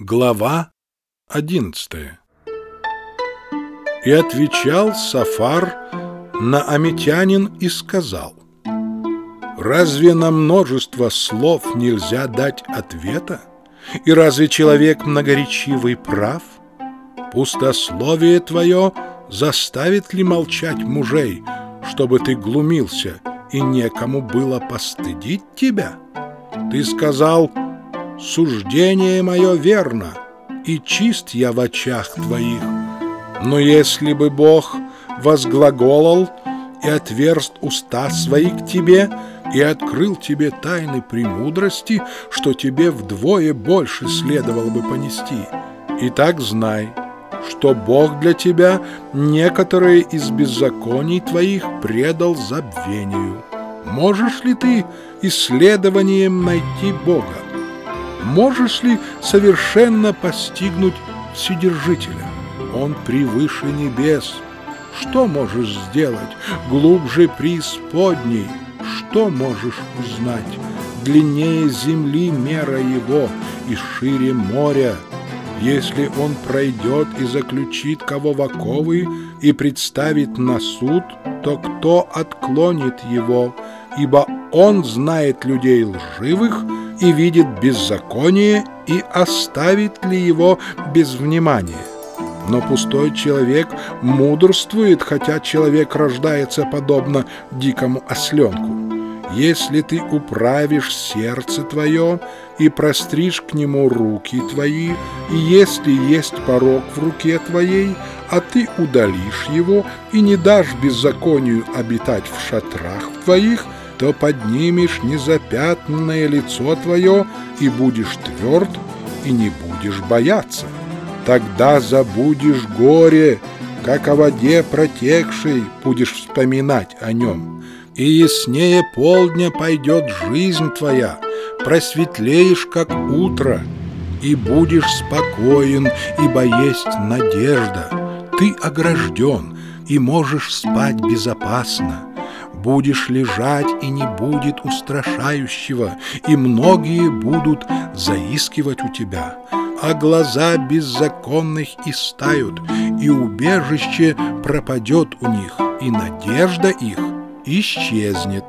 Глава одиннадцатая И отвечал Сафар на Аметянин и сказал, «Разве на множество слов нельзя дать ответа? И разве человек многоречивый прав? Пустословие твое заставит ли молчать мужей, чтобы ты глумился, и некому было постыдить тебя? Ты сказал, суждение мое верно, и чист я в очах твоих. Но если бы Бог возглаголал и отверст уста свои к тебе, и открыл тебе тайны премудрости, что тебе вдвое больше следовало бы понести, и так знай, что Бог для тебя некоторые из беззаконий твоих предал забвению. Можешь ли ты исследованием найти Бога? Можешь ли совершенно постигнуть Вседержителя? Он превыше небес. Что можешь сделать глубже преисподней? Что можешь узнать? Длиннее земли мера его и шире моря. Если он пройдет и заключит кого в оковы и представит на суд, то кто отклонит его? Ибо он знает людей лживых, и видит беззаконие, и оставит ли его без внимания. Но пустой человек мудрствует, хотя человек рождается подобно дикому осленку. Если ты управишь сердце твое и простришь к нему руки твои, и если есть порог в руке твоей, а ты удалишь его и не дашь беззаконию обитать в шатрах твоих – то поднимешь незапятнанное лицо твое и будешь тверд, и не будешь бояться. Тогда забудешь горе, как о воде протекшей будешь вспоминать о нем. И яснее полдня пойдет жизнь твоя, просветлеешь, как утро, и будешь спокоен, ибо есть надежда. Ты огражден и можешь спать безопасно. Будешь лежать, и не будет устрашающего, и многие будут заискивать у тебя. А глаза беззаконных истают, и убежище пропадет у них, и надежда их исчезнет».